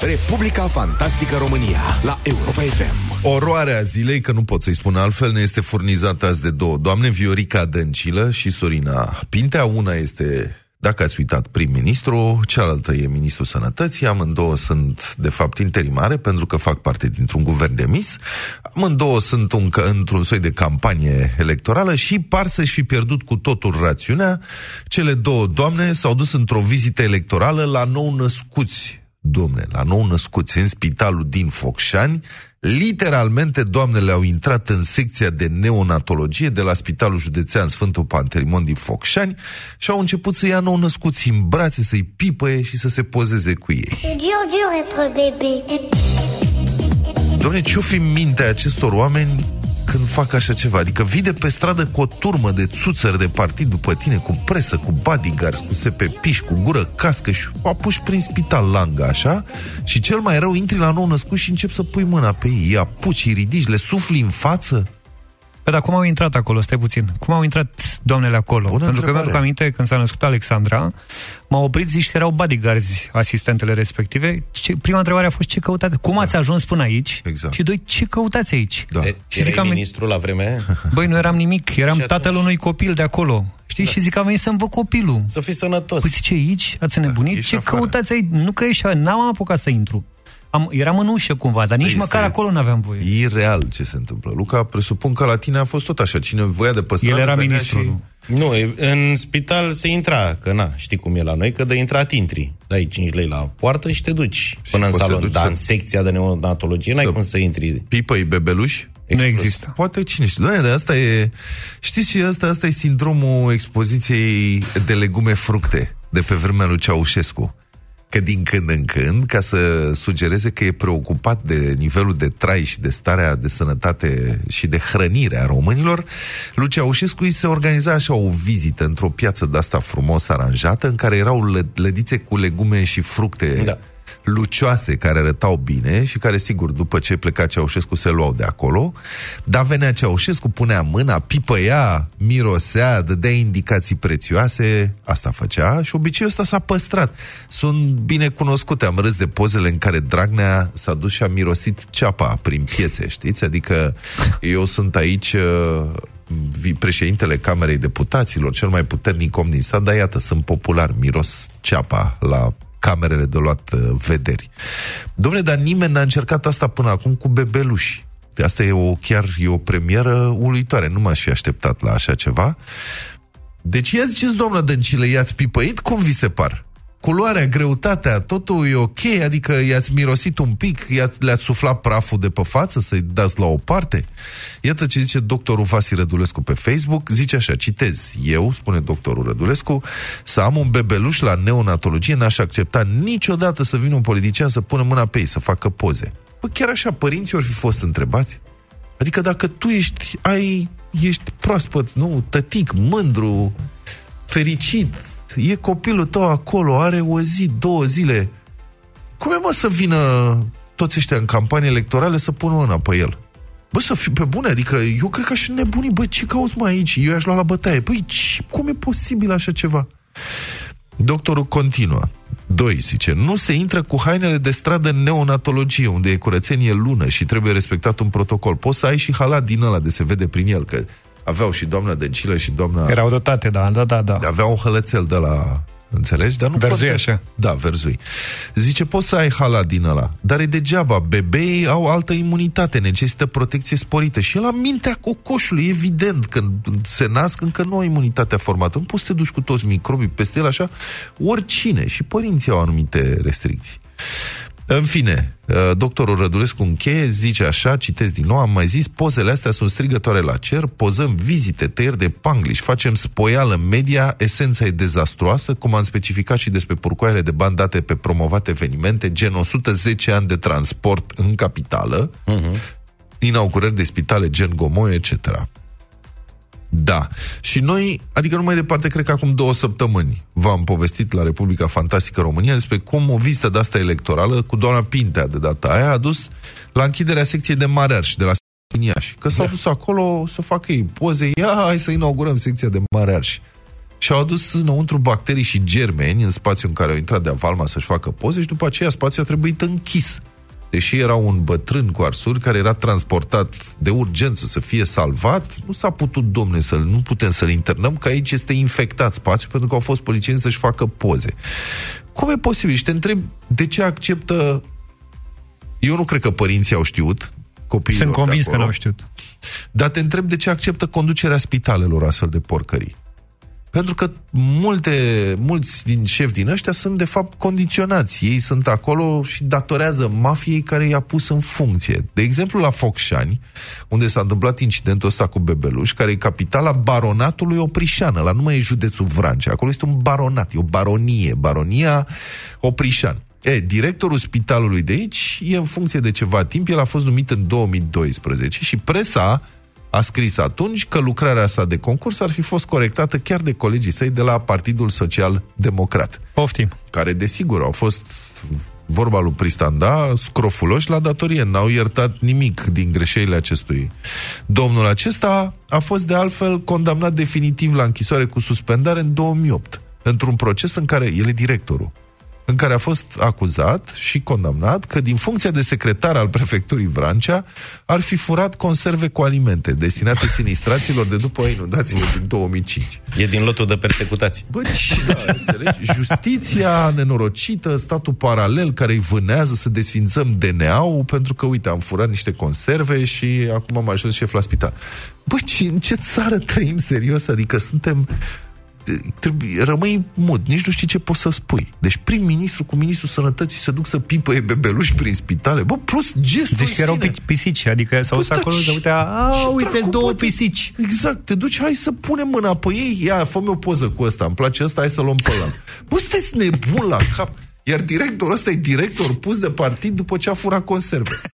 Republica Fantastică România la Europa FM. Oroarea zilei, că nu pot să-i spun altfel, ne este furnizată azi de două doamne, Viorica Dăncilă și Sorina Pintea. Una este dacă ați uitat, prim-ministru, cealaltă e ministrul sănătății, amândouă sunt, de fapt, interimare, pentru că fac parte dintr-un guvern demis, amândouă sunt un, într-un soi de campanie electorală și par să-și fi pierdut cu totul rațiunea. Cele două doamne s-au dus într-o vizită electorală la nou-născuți domne, la nou născuți în spitalul din Focșani, literalmente doamnele au intrat în secția de neonatologie de la Spitalul Județean Sfântul Pantelimon din Focșani și au început să ia nou născuți în brațe, să-i pipăie și să se pozeze cu ei. Domne, ce-o fi mintea acestor oameni când fac așa ceva. Adică vii de pe stradă cu o turmă de țuțări de partid după tine, cu presă, cu bodyguards, cu sepepiși, cu gură cască și apuși prin spital langa, așa, și cel mai rău, intri la nou născut și încep să pui mâna pe ei, îi apuci, îi ridici, le sufli în față. Păi, dar cum au intrat acolo? Stai puțin. Cum au intrat doamnele acolo? Bună Pentru că întrebare. mi-aduc aminte, când s-a născut Alexandra, m-au oprit, zici că erau bodyguards asistentele respective. Ce, prima întrebare a fost ce căutați? Cum ați ajuns până aici? Exact. Și doi, ce căutați aici? Da. E, Și zic erai că am- ministru la vremea aia? Băi, nu eram nimic, eram Și atunci? tatăl unui copil de acolo. Știi? Și zic, am venit să-mi văd copilul. Să fii sănătos. Păi ce aici? Ați nebunit? ești ce afară. căutați aici? Nu că ești, n-am apucat să intru. Am, eram în ușă cumva, dar nici Este măcar acolo n-aveam voie. Ireal ce se întâmplă. Luca, presupun că la tine a fost tot așa. Cine voia de pe stradă El era venea ministru, și... nu? Nu, e- în spital se intra, că na, știi cum e la noi, că de intrat intri. Dai 5 lei la poartă și te duci până în poți să salon. duci Dar să- în secția de neonatologie n-ai să- cum să intri. Pipăi bebeluși? Nu există. Poate cine știe. Doamne, dar asta e... Știți și asta, asta e sindromul expoziției de legume fructe de pe vremea lui Ceaușescu. Că din când în când, ca să sugereze că e preocupat de nivelul de trai și de starea de sănătate și de hrănire a românilor, lui Ceaușescu îi se organiza așa o vizită într-o piață de-asta frumos aranjată, în care erau lă- lădițe cu legume și fructe Da. Lucioase care arătau bine și care, sigur, după ce pleca Ceaușescu se luau de acolo, dar venea Ceaușescu, punea mâna, pipăia, mirosea, dădea indicații prețioase, asta făcea și obiceiul ăsta s-a păstrat. Sunt bine cunoscute, am râs de pozele în care Dragnea s-a dus și a mirosit ceapa prin piețe, știți? Adică eu sunt aici uh, vi- președintele Camerei Deputaților, cel mai puternic om din stat, dar iată, sunt popular, miros ceapa la camerele de luat uh, vederi. Domnule, dar nimeni n-a încercat asta până acum cu bebeluși. De Asta e o, chiar e o premieră uluitoare. Nu m-aș fi așteptat la așa ceva. Deci ia ziceți, doamnă Dăncilă, i-ați pipăit? Cum vi se par? Culoarea, greutatea, totul e ok? Adică i-ați mirosit un pic? I-ați, le-ați suflat praful de pe față să-i dați la o parte? Iată ce zice doctorul Vasi Rădulescu pe Facebook. Zice așa, citez, eu, spune doctorul Rădulescu, să am un bebeluș la neonatologie, n-aș accepta niciodată să vină un politician să pună mâna pe ei, să facă poze. Bă, chiar așa, părinții ori fi fost întrebați? Adică dacă tu ești, ai, ești proaspăt, nu, tătic, mândru, fericit, e copilul tău acolo, are o zi, două zile, cum e mă să vină toți ăștia în campanie electorale să pună mâna pe el? Bă, să fiu pe bune, adică eu cred că aș nebuni, bă, ce cauți mai aici? Eu aș lua la bătaie. Păi, ce, cum e posibil așa ceva? Doctorul continuă. 2. Zice, nu se intră cu hainele de stradă în neonatologie, unde e curățenie lună și trebuie respectat un protocol. Poți să ai și halat din ăla de se vede prin el, că aveau și doamna Dăncilă și doamna... Erau dotate, da, da, da, da. Avea un hălățel de la... Înțelegi? Dar nu Verzui contează. așa. Da, verzui. Zice, poți să ai halat din ăla, dar e degeaba. Bebeii au altă imunitate, necesită protecție sporită. Și el la mintea cocoșului, evident, când se nasc, încă nu au imunitatea formată. Nu poți să te duci cu toți microbii peste el așa, oricine. Și părinții au anumite restricții. În fine, uh, doctorul Rădulescu încheie, zice așa, citesc din nou, am mai zis, pozele astea sunt strigătoare la cer, pozăm vizite, tăieri de pangliș, facem spoială în media, esența e dezastruoasă, cum am specificat și despre purcoaiele de bani date pe promovate evenimente, gen 110 ani de transport în capitală, uh-huh. inaugurări de spitale gen Gomoio, etc. Da. Și noi, adică nu mai departe, cred că acum două săptămâni v-am povestit la Republica Fantastică România despre cum o vizită de asta electorală cu doamna Pintea de data aia a dus la închiderea secției de Mare Arș de la Iași. Că s-au dus acolo să facă ei poze. Ia, hai să inaugurăm secția de Mare Arș. și au adus înăuntru bacterii și germeni în spațiul în care au intrat de avalma să-și facă poze și după aceea spațiul a trebuit închis. Deși era un bătrân cu arsuri care era transportat de urgență să fie salvat, nu s-a putut, domne, să nu putem să-l internăm, că aici este infectat spațiul pentru că au fost policieni să-și facă poze. Cum e posibil? Și te întreb de ce acceptă... Eu nu cred că părinții au știut, copiilor Sunt convins de că acolo, n-au știut. Dar te întreb de ce acceptă conducerea spitalelor astfel de porcării. Pentru că multe, mulți din șefi din ăștia sunt de fapt condiționați. Ei sunt acolo și datorează mafiei care i-a pus în funcție. De exemplu, la Focșani, unde s-a întâmplat incidentul ăsta cu Bebeluș, care e capitala baronatului Oprișană, la numai județul Vrancea. Acolo este un baronat, e o baronie, baronia Oprișan. E, directorul spitalului de aici e în funcție de ceva timp, el a fost numit în 2012 și presa a scris atunci că lucrarea sa de concurs ar fi fost corectată chiar de colegii săi de la Partidul Social Democrat, Poftim. care desigur au fost vorba lui Pristanda, scrofuloși la datorie, n-au iertat nimic din greșelile acestui. Domnul acesta a fost de altfel condamnat definitiv la închisoare cu suspendare în 2008, într-un proces în care el e directorul în care a fost acuzat și condamnat că din funcția de secretar al prefecturii Vrancea ar fi furat conserve cu alimente destinate sinistraților de după inundațiile din 2005. E din lotul de persecutații. Bă, și da, înțelegi? Justiția nenorocită, statul paralel care îi vânează să desfințăm DNA-ul pentru că, uite, am furat niște conserve și acum am ajuns șef la spital. Bă, ce, în ce țară trăim serios? Adică suntem trebuie, rămâi mut, nici nu știi ce poți să spui. Deci prim-ministru cu ministrul sănătății se duc să pipăie bebeluși prin spitale. Bă, plus gestul Deci că erau în sine. pi- pisici, adică s-au Bă, dus acolo, da, de uite, a, ce uite, dracu, două bă, te- pisici. Exact, te duci, hai să punem mâna pe ei, ia, fă o poză cu ăsta, îmi place ăsta, hai să luăm pe ăla. Bă, sunteți nebun la cap. Iar directorul ăsta e director pus de partid după ce a furat conserve.